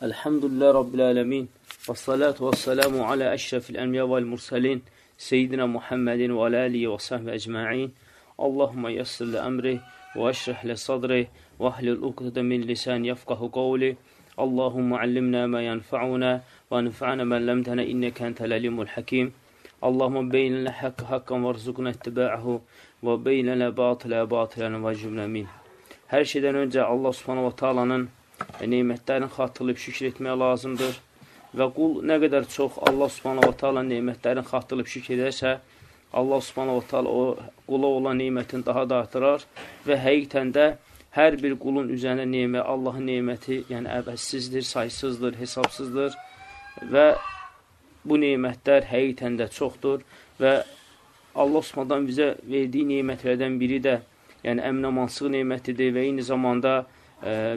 Elhamdülillah Rabbil alemin. Və salatu və selamu alə əşrəfil ənbiya vəl mursalin. Seyyidina Muhammedin və alə alihi və sahbə əcma'in. Allahumma yassir li əmri və əşrəh li sadri və ahlil uqdədə min lisan yafqahu qavli. Allahumma allimna ma yanfa'una və nifa'na man ləmtənə innəkə entəl əlimul hakim. Allahumma beynənə haqqı haqqan varzuqna ittiba'ahu və beynənə batılə batılən və cümlə min. Hər şeydən öncə Allah subhanahu wa ta'alanın nemətlərini xatırlayıb şükür etmək lazımdır. Və qul nə qədər çox Allah subhanahu wa ta'ala nemətlərini xatırlayıb şükür edərsə, Allah subhanahu wa ta'ala o qula olan nemətini daha da artırar və həqiqətən də hər bir qulun üzərində nemə, Allahın neməti, yəni əvəzsizdir, saysızdır, hesabsızdır və bu nemətlər həqiqətən də çoxdur və Allah subhanahu bizə verdiyi nemətlərdən biri də yəni əminəmansıq nemətidir və eyni zamanda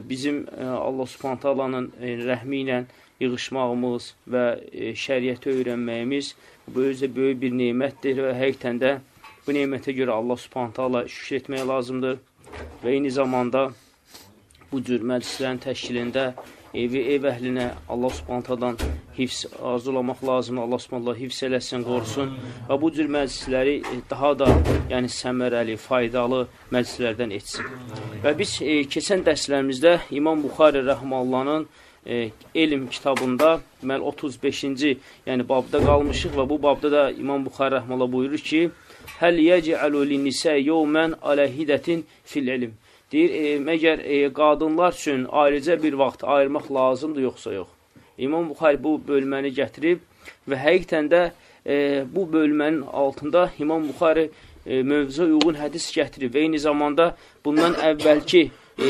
bizim Allah subhanət alanın rəhmi ilə yığışmağımız və şəriyyəti öyrənməyimiz bu özə böyük bir neymətdir və həqiqətən də bu neymətə görə Allah subhanət ala şükür etmək lazımdır və eyni zamanda bu cür məclislərin təşkilində evi, ev əhlinə Allah subhantadan hifz arzulamaq lazımdır. Allah subhanallah hifz eləsin, qorusun və bu cür məclisləri e, daha da yəni səmərəli, faydalı məclislərdən etsin. Və biz e, keçən dərslərimizdə İmam Buxari Rəhmallanın e, elm kitabında deməli 35-ci, yəni babda qalmışıq və bu babda da İmam Buxari Rəhmallah buyurur ki, Həl yəcəlu linnisə yevmən alə hidətin fil ilm. Deyir, e, məgər e, qadınlar üçün ayrıca bir vaxt ayırmaq lazımdır, yoxsa yox? İmam Buxari bu bölməni gətirib və həqiqətən də e, bu bölmənin altında İmam Buxari e, mövzuya uyğun hədis gətirib və eyni zamanda bundan əvvəlki e,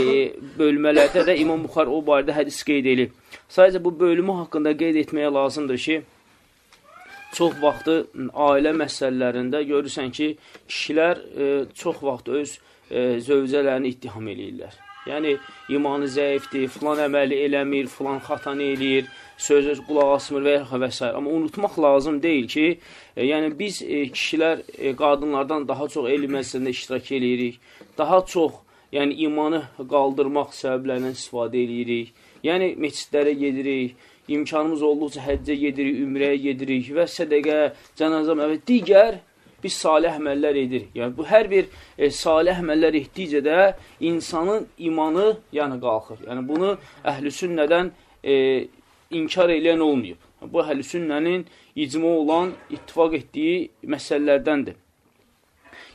bölmələrdə də İmam Buxari o barədə hədis qeyd edib. Sadəcə bu bölümü haqqında qeyd etməyə lazımdır ki, çox vaxtı ailə məsələlərində görürsən ki, kişilər e, çox vaxt öz e, zövcələrini ittiham eləyirlər. Yəni, imanı zəifdir, filan əməli eləmir, filan xatanı eləyir, sözə qulaq asmır və və s. Amma unutmaq lazım deyil ki, e, yəni biz e, kişilər e, qadınlardan daha çox elm məsələsində iştirak eləyirik, daha çox yəni imanı qaldırmaq səbəblərindən istifadə eləyirik. Yəni, meçidlərə gedirik, imkanımız olduqca həccə gedirik, ümrəyə gedirik və sədəqə, cənazə və digər biz salih əməllər edirik. Yəni, bu hər bir e, salih əməllər etdikcə də insanın imanı yəni qalxır. Yəni, bunu əhl-i sünnədən e, inkar eləyən olmayıb. Bu əhl-i sünnənin icma olan, ittifaq etdiyi məsələlərdəndir.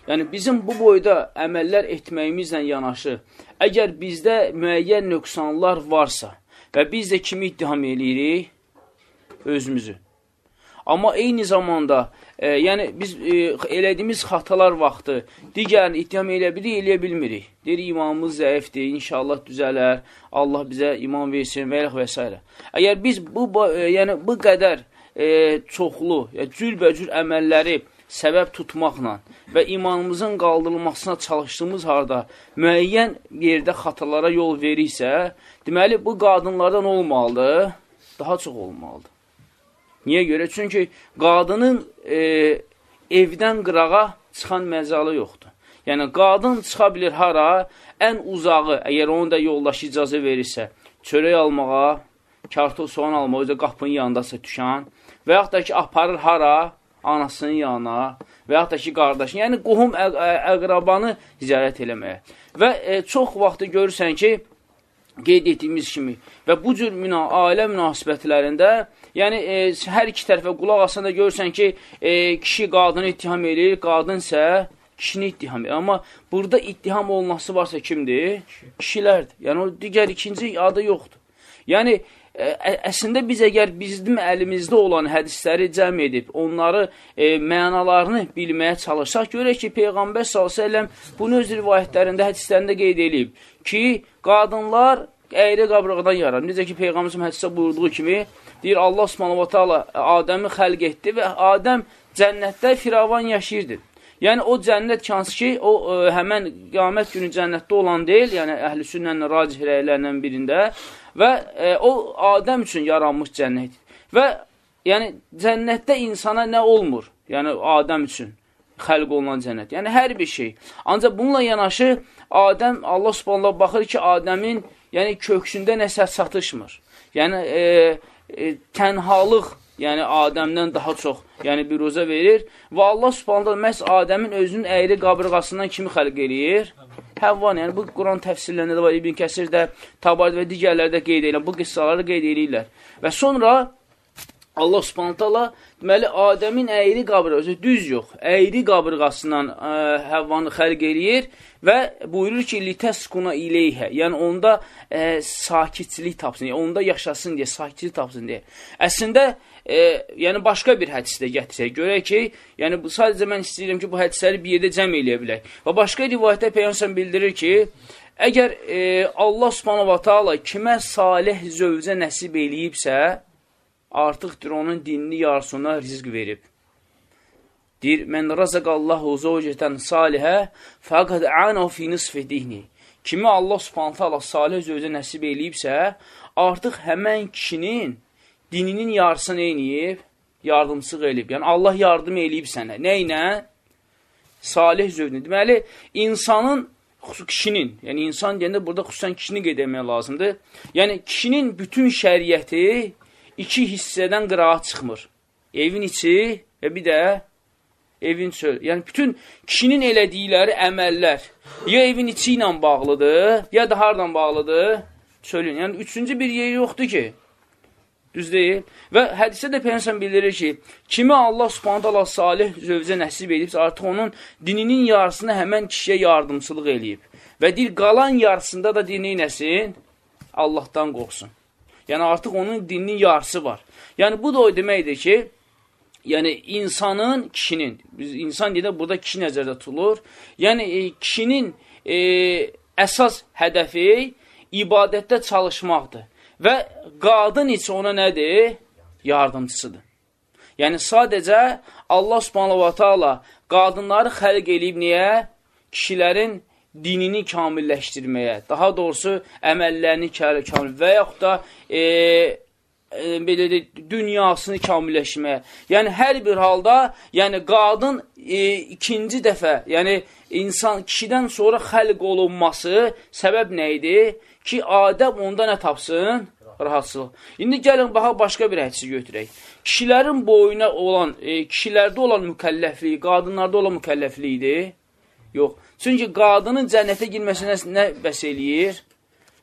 Yəni, bizim bu boyda əməllər etməyimizlə yanaşı, əgər bizdə müəyyən nöqsanlar varsa və biz də kimi ittiham eləyirik? Özümüzü. Amma eyni zamanda E, yəni, biz e, elədiyimiz xatalar vaxtı digərini ittiham elə bilirik, eləyə bilmirik. Deyir, imamımız zəifdir, inşallah düzələr, Allah bizə imam versin və və s. Əgər biz bu, e, yəni, bu qədər e, çoxlu, cürbəcür əməlləri səbəb tutmaqla və imanımızın qaldırılmasına çalışdığımız harada müəyyən yerdə xatalara yol verirsə, deməli, bu qadınlardan olmalıdır, daha çox olmalıdır. Niyə görə? Çünki qadının e, evdən qırağa çıxan məcalı yoxdur. Yəni, qadın çıxa bilir hara, ən uzağı, əgər onun da yoldaşı icazə verirsə, çörək almağa, kartol soğan almağa, özə qapının yanındasa düşən və yaxud da ki, aparır hara, anasının yanına və yaxud da ki, qardaşın, yəni qohum əqrabanı ziyarət eləməyə. Və e, çox vaxtı görürsən ki, qeyd etdiyimiz kimi və bu cür müna ailə münasibətlərində Yəni, e, hər iki tərəfə qulaq asanda görürsən ki, e, kişi qadını ittiham edir, qadın isə kişini ittiham edir. Amma burada ittiham olunması varsa kimdir? Kişilərdir. Yəni, o digər ikinci adı yoxdur. Yəni, ə, e, əslində biz əgər bizim əlimizdə olan hədisləri cəm edib, onları e, mənalarını bilməyə çalışsaq, görək ki, Peyğəmbər s.ə.v bunu öz rivayətlərində, hədislərində qeyd edib ki, qadınlar əyri qabrıqdan yarar. Necə ki, Peyğəmbər hədisdə buyurduğu kimi, deyir Allah subhanahu wa ta'ala Adəmi xəlq etdi və Adəm cənnətdə firavan yaşayırdı. Yəni o cənnət hansı ki, o ə, e, həmən qiyamət günü cənnətdə olan deyil, yəni əhl-i sünnənin racih rəylərindən birində və ə, e, o Adəm üçün yaranmış cənnət. Və yəni cənnətdə insana nə olmur? Yəni Adəm üçün xəlq olunan cənnət. Yəni hər bir şey. Ancaq bununla yanaşı Adəm Allah Subhanahu baxır ki, Adəmin yəni köksündə nəsə çatışmır. Yəni e, e, tənhalıq yəni Adəmdən daha çox yəni biruzə verir və Allah subhanallah məhz Adəmin özünün əyri qabırğasından kimi xəlq eləyir? Həvvan, yəni bu Quran təfsirlərində də var, İbn Kəsir də, Tabari və digərlərdə qeyd edirlər, bu qıssaları qeyd edirlər. Və sonra Allah subhanətələ deməli, Adəmin əyri qabırğası, düz yox, əyri qabırğasından ə, həvvanı xəlq eləyir və buyurur ki, litəskuna ileyhə, yəni onda ə, sakitçilik tapsın, yəni onda yaşasın deyə, sakitçilik tapsın deyə. Əslində, e, yəni başqa bir hədisdə gətirsək, görək ki, yəni bu sadəcə mən istəyirəm ki, bu hədisləri bir yerdə cəm eləyə bilək. Və başqa rivayətdə Peyğəmbər bildirir ki, əgər e, Allah Subhanahu Taala kimə salih zövcə nəsib eləyibsə, artıqdır onun dinini yarısına rizq verib. Deyir, mən razaqallahu zəvcətən salihə fəqəd anahu fi nisfi dihni. Kimi Allah Subhanahu taala salih zövcə nəsib eləyibsə, artıq həmən kişinin dininin yarısını eləyib, yardımçıq eləyib. Yəni, Allah yardım eləyib sənə. Nə ilə? Salih zövdün. Deməli, insanın, kişinin, yəni insan deyəndə burada xüsusən kişini qeyd etmək lazımdır. Yəni, kişinin bütün şəriyyəti iki hissədən qırağa çıxmır. Evin içi və bir də evin çöl. Yəni, bütün kişinin elədikləri əməllər ya evin içi ilə bağlıdır, ya da hardan bağlıdır? Çölün. Yəni, üçüncü bir yer yoxdur ki, Düz deyil. Və hədisə də Peygəmbər bildirir ki, kimi Allah Subhanahu taala salih zövcə nəsib edibsə, artıq onun dininin yarısını həmən kişiyə yardımçılıq eləyib. Və deyir, qalan yarısında da dini nəsin? Allahdan qorxsun. Yəni artıq onun dininin yarısı var. Yəni bu da o deməkdir ki, yəni insanın, kişinin, biz insan deyəndə burada kişi nəzərdə tutulur. Yəni e, kişinin e, əsas hədəfi ibadətdə çalışmaqdır. Və qadın isə ona nədir? Yardımcısıdır. Yəni, sadəcə Allah subhanahu wa ta'ala qadınları xəlq eləyib niyə? Kişilərin dinini kamilləşdirməyə, daha doğrusu əməllərini kamil və yaxud da e, e, belə də, dünyasını kamilləşməyə. Yəni, hər bir halda, yəni qadın e, ikinci dəfə, yəni insan, kişidən sonra xəlq olunması səbəb nə idi? ki, Adəm onda nə tapsın? Rahatsızlıq. İndi gəlin, baxa, başqa bir hədisi götürək. Kişilərin boyuna olan, e, kişilərdə olan mükəlləfliyi, qadınlarda olan mükəlləfliyidir? Yox. Çünki qadının cənnətə girməsinə nə bəs eləyir?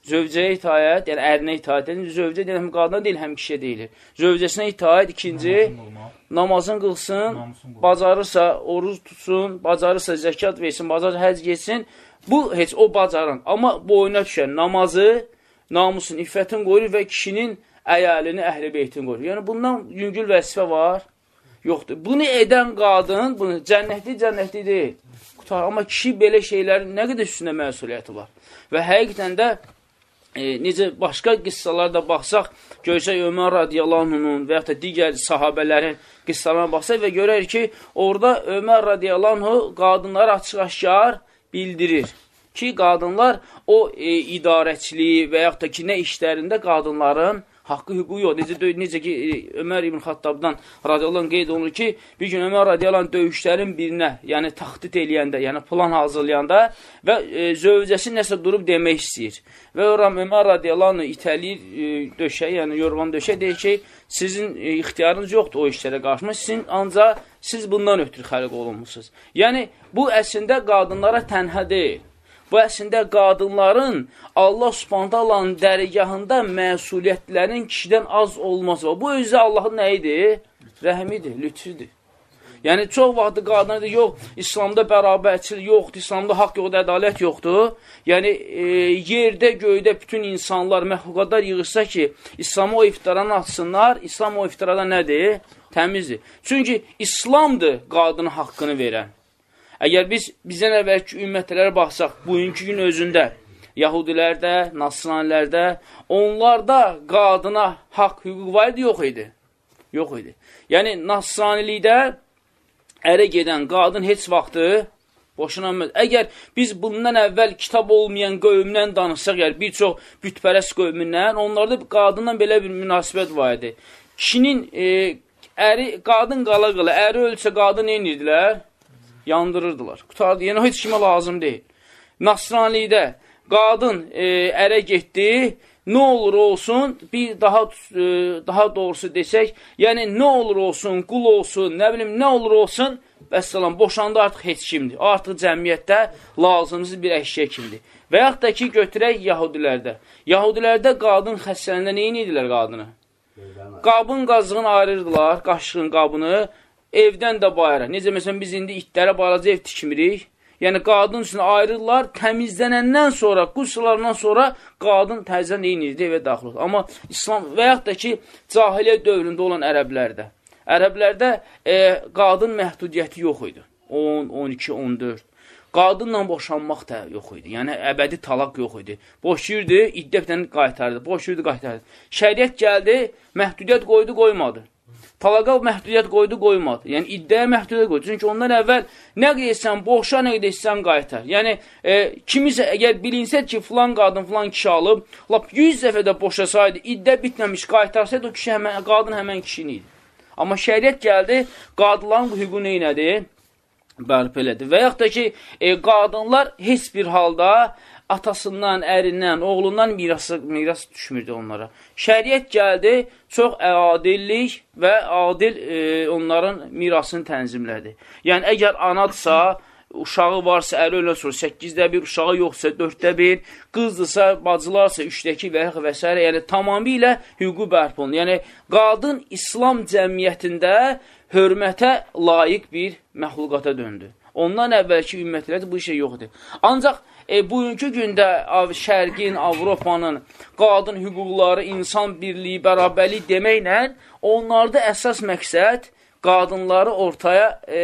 Zövcəyə itaət, yəni ərinə itaət edir. Zövcə deyil, həm qadına deyil, həm kişiyə deyilir. Zövcəsinə itaət, ikinci, namazın qılsın, bacarırsa, oruz tutsun, bacarırsa, zəkat versin, bacarırsa, həc geçsin, Bu heç o bacaran. Amma boyuna düşən namazı, namusun, iffətin qoruyur və kişinin əyalini, əhl-i beytin qoruyur. Yəni, bundan yüngül vəzifə var? Yoxdur. Bunu edən qadın, bunu cənnətli, cənnətli deyil. Qutar. Amma kişi belə şeylərin nə qədər üstünə məsuliyyəti var. Və həqiqətən də e, necə başqa qıssalarda baxsaq, görsək Ömər radiyallahu anhunun və yaxud da digər sahabələrin qıssalarına baxsaq və görər ki, orada Ömər radiyallahu anhu qadınları açıq-aşkar bildirir ki, qadınlar o e, idarəçiliyi və yaxud da ki, nə işlərində qadınların haqqı, hüququ yox. Necə, necə ki, e, Ömər ibn Xattabdan radiyallahu qeyd olunur ki, bir gün Ömər radiyallahu döyüşlərin birinə, yəni taxtit eləyəndə, yəni plan hazırlayanda və e, zövcəsi nəsə durub demək istəyir. Və oram Ömər radiyallahu itəliyir e, döşə, yəni yorğan döşə deyir ki, sizin e, ixtiyarınız yoxdur o işlərə qarşıma, sizin ancaq siz bundan ötürü xəliq olunmuşsunuz. Yəni, bu əslində qadınlara tənhə deyil. Bu əslində qadınların Allah subhantalanın dərgahında məsuliyyətlərin kişidən az olması. Bu özü Allahın nə idi? Rəhmidir, lütfüdür. Yəni, çox vaxtı qadına deyir, yox, İslamda bərabərçilik yoxdur, İslamda haqq yoxdur, ədalət yoxdur. Yəni, e, yerdə, göydə bütün insanlar, məxluqatlar yığırsa ki, İslamı o iftiranı açsınlar, İslam o iftirada nədir? Təmizdir. Çünki İslamdır qadının haqqını verən. Əgər biz bizdən əvvəlki ümmətlərə baxsaq, bugünkü gün özündə, Yahudilərdə, Nasranilərdə, onlarda qadına haqq, hüquq var idi, yox idi? Yox idi. Yəni, Nasranilikdə ərə gedən qadın heç vaxtı boşanamaz. Əgər biz bundan əvvəl kitab olmayan qövmdən danışsaq, yəni bir çox bütpərəst qövmündən, onlarda qadından belə bir münasibət var idi. Kişinin e, əri, qadın qala qala, əri ölsə qadın nə edirdilər? Yandırırdılar. Qutardı. Yəni, heç kimə lazım deyil. Nasranilikdə qadın e, ərə getdi, nə olur olsun, bir daha e, daha doğrusu desək, yəni nə olur olsun, qul olsun, nə bilim, nə olur olsun, vəssalam, boşanda artıq heç kimdir. Artıq cəmiyyətdə lazımsız bir əşya kimdir. Və yaxud da ki, götürək yahudilərdə. Yahudilərdə qadın xəstəlində neyin edirlər qadını? Qabın qazığını ayırırdılar, qaşığın qabını, evdən də bayra. Necə məsələn, biz indi itlərə balaca ev tikmirik. Yəni, qadın üçün ayrılırlar, təmizlənəndən sonra, quslarından sonra qadın təzən eynirdi evə daxil olur. Amma İslam və yaxud da ki, cahiliyə dövründə olan ərəblərdə, ərəblərdə e, qadın məhdudiyyəti yox idi. 10, 12, 14. Qadınla boşanmaq da yox idi. Yəni, əbədi talaq yox idi. Boşuyurdu, iddətlə qaytardı. Boşuyurdu, qaytardı. Şəriət gəldi, məhdudiyyət qoydu, qoymadı. Talaqa məhdudiyyət qoydu, qoymadı. Yəni, iddəyə məhdudiyyət qoydu. Çünki ondan əvvəl nə qeysən, boşa, nə qeysən, qaytar. Yəni, e, kimisə əgər bilinsə ki, filan qadın, filan kişi alıb, lap 100 dəfə də boşasaydı, iddə bitməmiş, qaytarsaydı, o kişi həmən, qadın həmən kişinin idi. Amma şəriət gəldi, qadınların hüququ neynədi? Bərpa elədi. Və yaxud da ki, e, qadınlar heç bir halda atasından, ərindən, oğlundan mirası, miras düşmürdü onlara. Şəriət gəldi, çox adillik və adil e, onların mirasını tənzimlədi. Yəni, əgər anadsa, uşağı varsa, əri ölə sonra 8-də bir, uşağı yoxsa 4-də bir, qızdırsa, bacılarsa 3-dəki və, və s. Yəni, tamamilə hüququ bərp olunur. Yəni, qadın İslam cəmiyyətində hörmətə layiq bir məxluqata döndü. Ondan əvvəlki ümmətlərdə bu şey yoxdur. Ancaq e, bugünkü gündə Şərqin, Avropanın qadın hüquqları, insan birliyi, bərabərlik deməklə onlarda əsas məqsəd qadınları ortaya e,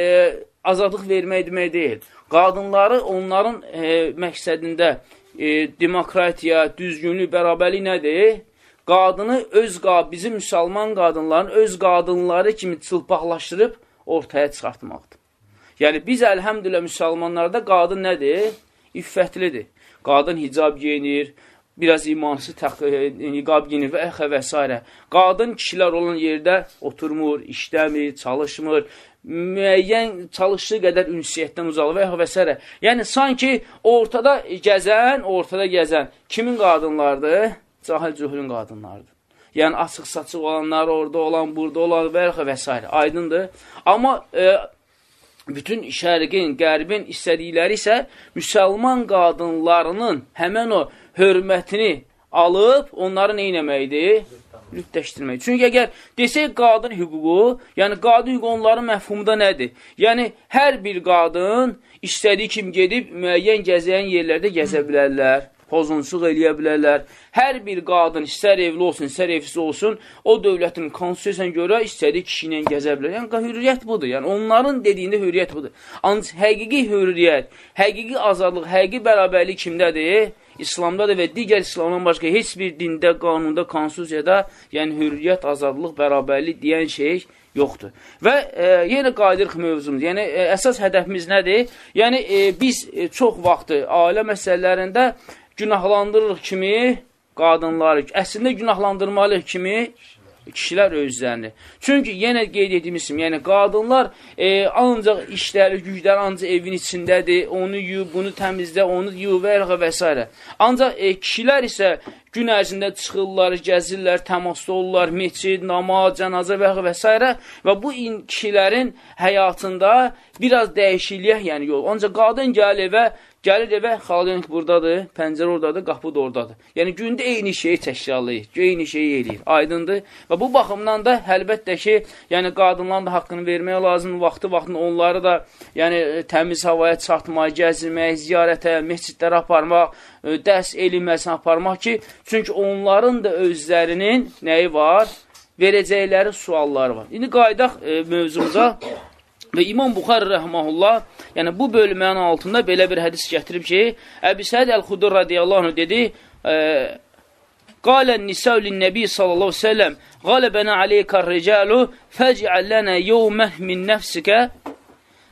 azadlıq vermək demək deyil. Qadınları onların e, məqsədində e, demokratiya, düzgünlük, bərabərlik nədir? Qadını öz, bizim müsəlman qadınların öz qadınları kimi çılpaqlaşdırıb ortaya çıxartmaqdır. Yəni, biz əlhəmdülə müsəlmanlarda qadın nədir? iffətlidir. Qadın hicab geyinir, biraz imansız niqab giyinir və əxə və s. Qadın kişilər olan yerdə oturmur, işləmir, çalışmır, müəyyən çalışdığı qədər ünsiyyətdən uzaq və və s. Yəni, sanki ortada gəzən, ortada gəzən kimin qadınlardır? Cahil cühülün qadınlardır. Yəni, açıq saçıq olanlar, orada olan, burada olan və və s. Aydındır. Amma e, bütün şərqin, qərbin istədikləri isə müsəlman qadınlarının həmən o hörmətini alıb onları neynəməkdir? Lütləşdirmək. Çünki əgər desək qadın hüququ, yəni qadın hüququ onların məfhumda nədir? Yəni hər bir qadın istədiyi kim gedib müəyyən gəzəyən yerlərdə gəzə bilərlər pozunçuluq eləyə bilərlər. Hər bir qadın, istər evli olsun, istər evsiz olsun, o dövlətin konstitusiyasına görə istədiyi kişi ilə gəzə bilər. Yəni, hürriyyət budur. Yəni, onların dediyində hürriyyət budur. Ancaq həqiqi hürriyyət, həqiqi azadlıq, həqiqi bərabərlik kimdədir? İslamdadır və digər İslamdan başqa heç bir dində, qanunda, konstitusiyada, yəni hürriyyət, azadlıq, bərabərlik deyən şey yoxdur. Və e, yenə qayıdırıq mövzumuz. Yəni e, əsas hədəfimiz nədir? Yəni e, biz e, çox vaxtı ailə məsələlərində günahlandırırıq kimi qadınları, əslində günahlandırmalıyıq kimi kişilər özlərini. Çünki yenə qeyd kimi, yəni qadınlar e, ancaq işləri, gücləri ancaq evin içindədir, onu yu, bunu təmizlə, onu yu və və s. Ancaq e, kişilər isə gün ərzində çıxırlar, gəzirlər, təmasda olurlar, meçid, namaz, cənazə və və s. Və bu kişilərin həyatında biraz dəyişikliyə yəni yol. Ancaq qadın gəlir evə Gəlir evə, xaladenik buradadır, pəncərə oradadır, qapı da oradadır. Yəni, gündə eyni şeyi təşkilallayır, eyni şeyi eləyir, aydındır. Və bu baxımdan da əlbəttə ki, yəni qadınların da haqqını vermək lazım, vaxtı-vaxtını onları da yəni, təmiz havaya çatmaq, gəzirmək, ziyarətə, mescidlərə aparmaq, e, dərs elməsini aparmaq ki, çünki onların da özlərinin nəyi var? Verəcəkləri sualları var. İndi qaydaq e, mövzumuza Və İmam Buxar rəhməhullah, yəni bu bölmənin altında belə bir hədis gətirib ki, Əbi Səid Əl-Xudur radiyallahu anh dedi, Qalən nisəv lin-nəbi sallallahu səlləm, qaləbənə aleykər ricalu, fəcəl lənə yevməh min nəfsikə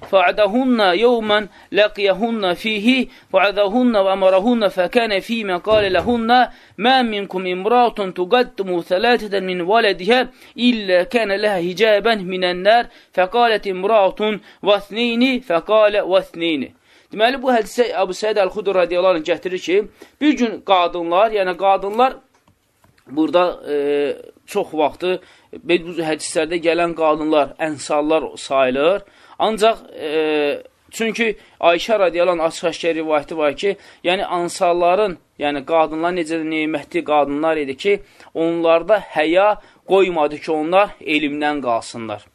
فعدهن يوما لقيهن فيه وعذهن وأمرهن فكان فيما قال لهن ما منكم امرأة تقدم ثلاثة من ولدها إلا كان لها هجابا من النار فقالت امرأة واثنين فقال واثنين Deməli, bu hədisə Əbu Səid Əl-Xudur radiyalarını gətirir ki, bir gün qadınlar, yəni qadınlar burada e, çox vaxtı bu hədislərdə gələn qadınlar, ənsallar sayılır. Ancaq e, çünki Ayşə radiyalan açıq-aşkar rivayəti var ki, yəni ansarların, yəni qadınlar necə neymətli qadınlar idi ki, onlarda həya qoymadı ki, onlar elmdən qalsınlar.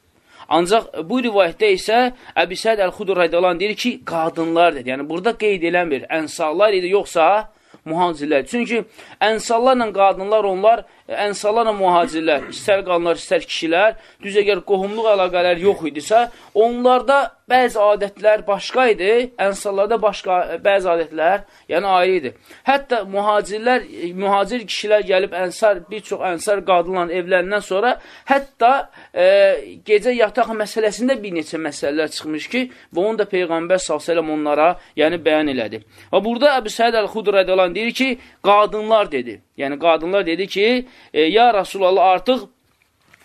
Ancaq bu rivayətdə isə Əbi Səd Əl-Xudur radiyalan deyir ki, qadınlar dedi. Yəni, burada qeyd eləmir, ənsarlar idi, yoxsa mühacirlər. Çünki ənsarlarla qadınlar onlar ənsallarla mühacirlər, istər qanlar, istər kişilər, düz əgər qohumluq əlaqələr yox idisə, onlarda bəzi adətlər başqa idi, ənsallarda başqa bəzi adətlər, yəni ayrı idi. Hətta mühacirlər, mühacir kişilər gəlib ənsar, bir çox ənsar qadınla evlərindən sonra, hətta e, gecə yataq məsələsində bir neçə məsələlər çıxmış ki, və onu da Peyğəmbər s.ə.v onlara yəni bəyan elədi. Və burada Əbu Səid Əl-Xudr deyir ki, qadınlar dedi. Yəni, qadınlar dedi ki, e, ya Rasulallah, artıq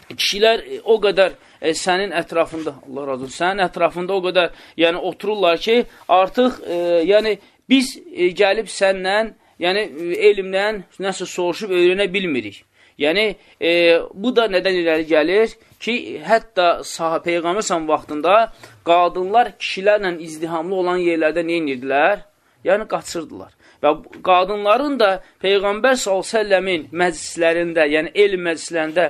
kişilər e, o qədər e, sənin ətrafında, Allah razı olsun, sənin ətrafında o qədər yəni, otururlar ki, artıq e, yəni, biz e, gəlib səndən, yəni elmdən nəsə soruşub öyrənə bilmirik. Yəni, e, bu da nədən irəli gəlir ki, hətta sahə Peyğəmbər vaxtında qadınlar kişilərlə izdihamlı olan yerlərdə nə edirdilər? Yəni, qaçırdılar. Və qadınların da Peyğəmbər s.ə.v-in məclislərində, yəni elm məclislərində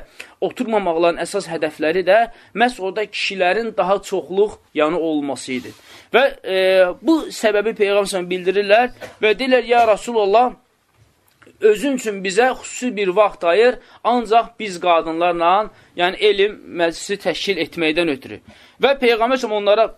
oturmamaqların əsas hədəfləri də məhz orada kişilərin daha çoxluq yanı olması idi. Və e, bu səbəbi Peyğəmbər bildirirlər və deyirlər, ya Rasulullah, özün üçün bizə xüsusi bir vaxt ayır, ancaq biz qadınlarla, yəni elm məclisi təşkil etməkdən ötürü. Və Peyğəmbər onlara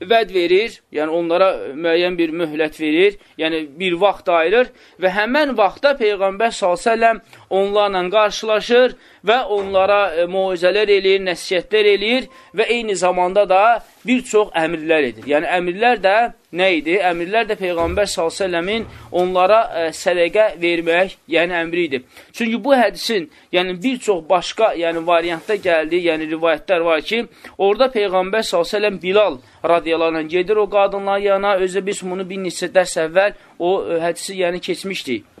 vəd verir, yəni onlara müəyyən bir möhlət verir, yəni bir vaxt ayırır və həmən vaxtda Peyğəmbər s.ə.v onlarla qarşılaşır və onlara e, muizələr eləyir, nəsiyyətlər eləyir və eyni zamanda da bir çox əmirlər edir. Yəni əmirlər də nə idi? Əmirlər də Peyğəmbər s.ə.v-in onlara ə, e, sədəqə vermək, yəni əmri idi. Çünki bu hədisin, yəni bir çox başqa, yəni variantda gəldi, yəni rivayətlər var ki, orada Peyğəmbər s.ə.v Bilal radiyalarla gedir o qadınların yana, özə biz bunu bir neçə dərs əvvəl o ə, e, hədisi yəni keçmişdik.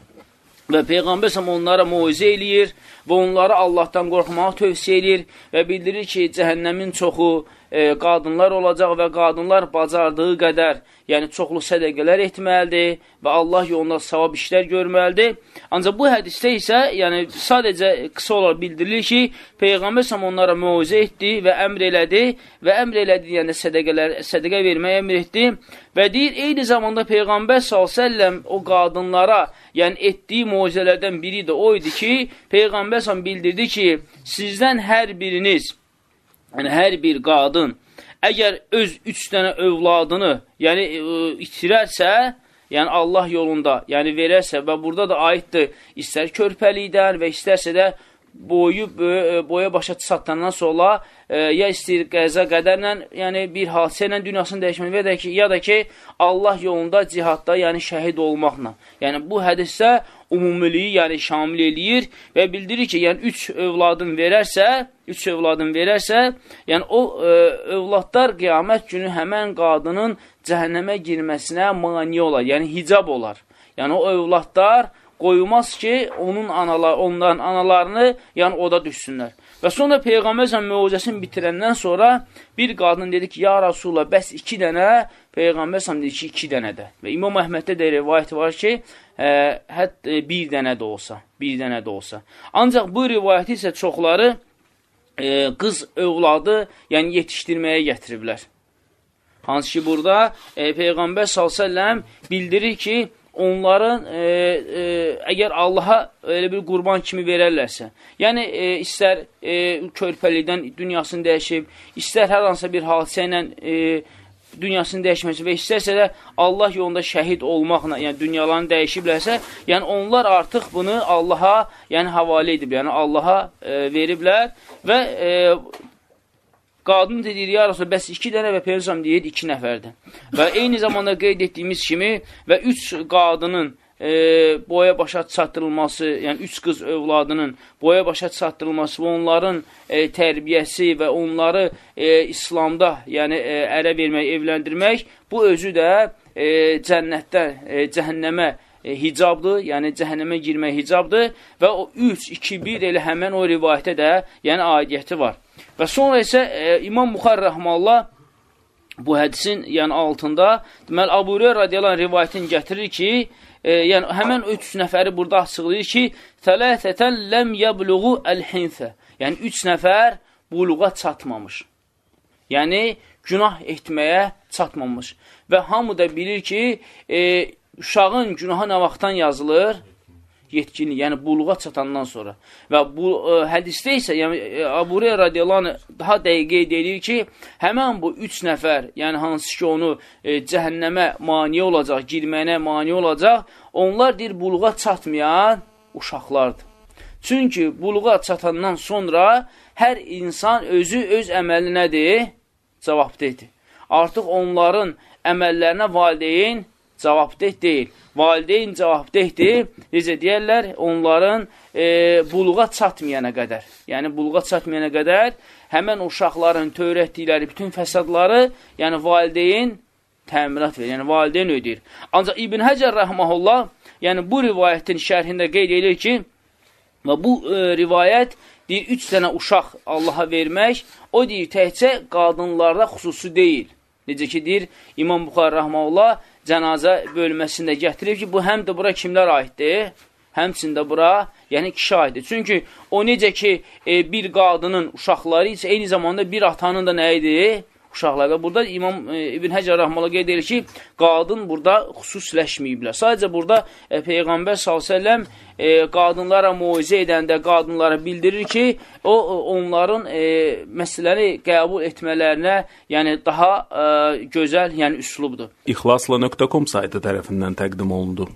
Və Peyğəmbər səhəm onlara muizə eləyir və onlara Allahdan qorxmağı tövsiyə eləyir və bildirir ki, cəhənnəmin çoxu e, qadınlar olacaq və qadınlar bacardığı qədər, yəni çoxlu sədəqələr etməlidir və Allah yolunda savab işlər görməlidir. Ancaq bu hədisdə isə, yəni sadəcə qısa olaraq bildirilir ki, Peyğəmbər səm onlara müizə etdi və əmr elədi və əmr elədi, yəni sədəqələr, sədəqə verməyə əmr etdi və deyir, eyni zamanda Peyğəmbər s.ə.v o qadınlara, yəni etdiyi muizələrdən biri də o idi ki, Peyğəmbər səm bildirdi ki, sizdən hər biriniz yəni hər bir qadın əgər öz üç dənə övladını, yəni ə, e, itirərsə, yəni Allah yolunda, yəni verərsə və burada da aiddir istər körpəlikdən və istərsə də boyu e, boya başa çatdandan sonra e, ya istəyir qəza qədərlə, yəni bir hadisə ilə dünyasını dəyişmək və ya da ki, ya da ki Allah yolunda cihadda, yəni şəhid olmaqla. Yəni bu hədisdə umumiliyi, yəni şamil eləyir və bildirir ki, yəni üç övladın verərsə, üç övladın verərsə, yəni o ə, e, övladlar qiyamət günü həmən qadının cəhənnəmə girməsinə mani olar, yəni hicab olar. Yəni o övladlar qoyulmaz ki, onun analar, onların analarını yəni oda düşsünlər. Və sonra Peyğəmbər müuzəsini bitirəndən sonra bir qadın dedi ki, ya Rasulullah, bəs iki dənə, Peyğəmbər dedi ki, iki dənə də. Və İmam Əhməddə də rivayət var ki, ə, hətta bir dənə də olsa, bir dənə də olsa. Ancaq bu rivayəti isə çoxları ə, qız övladı, yəni yetişdirməyə gətiriblər. Hansı ki, burada e, Peyğəmbər s.ə.v bildirir ki, onların e, e, əgər Allaha elə bir qurban kimi verərlərsə, yəni e, istər e, körpəlikdən dünyasını dəyişib, istər hər hansısa bir hadisə ilə e, dünyasını dəyişməsi və istərsə də Allah yolunda şəhid olmaqla, yəni dünyalarını dəyişiblərsə, yəni onlar artıq bunu Allaha, yəni havalə edib, yəni Allaha e, veriblər və e, Qadın deyir, ya Rasul, bəs iki dənə və Peyğəmbər deyir, iki nəfərdir. Və eyni zamanda qeyd etdiyimiz kimi və üç qadının e, boya başa çatdırılması, yəni üç qız övladının boya başa çatdırılması və onların e, tərbiyəsi və onları e, İslamda, yəni e, ərə vermək, evləndirmək, bu özü də e, cənnətdə, e, cəhənnəmə e, hicabdır, yəni cəhənnəmə girmək hicabdır və o 3, 2, 1 elə həmən o rivayətə də yəni aidiyyəti var. Və sonra isə e, İmam Buxar Rəhmallah bu hədisin yəni altında deməli Abu Hüreyra radiyallahu rivayətini gətirir ki, e, yəni həmən üç nəfəri burada açıqlayır ki, "Thalathatan lam yablughu al-hinsa." Yəni 3 nəfər buluğa çatmamış. Yəni günah etməyə çatmamış. Və hamı da bilir ki, e, uşağın günahı nə vaxtdan yazılır? Yetkinlik, yəni buluğa çatandan sonra. Və bu ə, e, hədisdə isə, yəni e, Hüreyra radiyallahu daha dəqiq qeyd edir ki, həmin bu 3 nəfər, yəni hansı ki onu e, cəhənnəmə mane olacaq, girməyinə mane olacaq, onlar deyir buluğa çatmayan uşaqlardır. Çünki buluğa çatandan sonra hər insan özü öz əməli nədir? Cavabdehdir. Artıq onların əməllərinə valideyn cavabdeh deyil. Valideyn cavabdehdir, necə deyərlər, onların e, buluğa çatmayana qədər. Yəni, buluğa çatmayana qədər həmən uşaqların törətdikləri bütün fəsadları, yəni valideyn təminat verir, yəni valideyn ödəyir. Ancaq İbn Həcər rəhməhullah, yəni bu rivayətin şərhində qeyd edir ki, və bu e, rivayət deyir, üç dənə uşaq Allaha vermək, o deyir, təhcə qadınlarda xüsusi deyil. Necə ki, deyir İmam Buxar Rəhməllah cənazə bölməsində gətirib ki, bu həm də bura kimlər aiddir? Həmçində bura, yəni kişi aiddir. Çünki o necə ki, e, bir qadının uşaqları isə eyni zamanda bir atanın da nə idi? Uşaqlarda. Burada İmam e, İbn Həcər Rəhmələ qeyd edir ki, qadın burada xüsusləşməyiblər. Sadəcə burada e, Peyğəmbər s.ə.v e, qadınlara muizə edəndə qadınlara bildirir ki, o onların e, məsələləri qəbul etmələrinə yəni daha e, gözəl yəni üslubdur. İxlasla.com saytı tərəfindən təqdim olundu.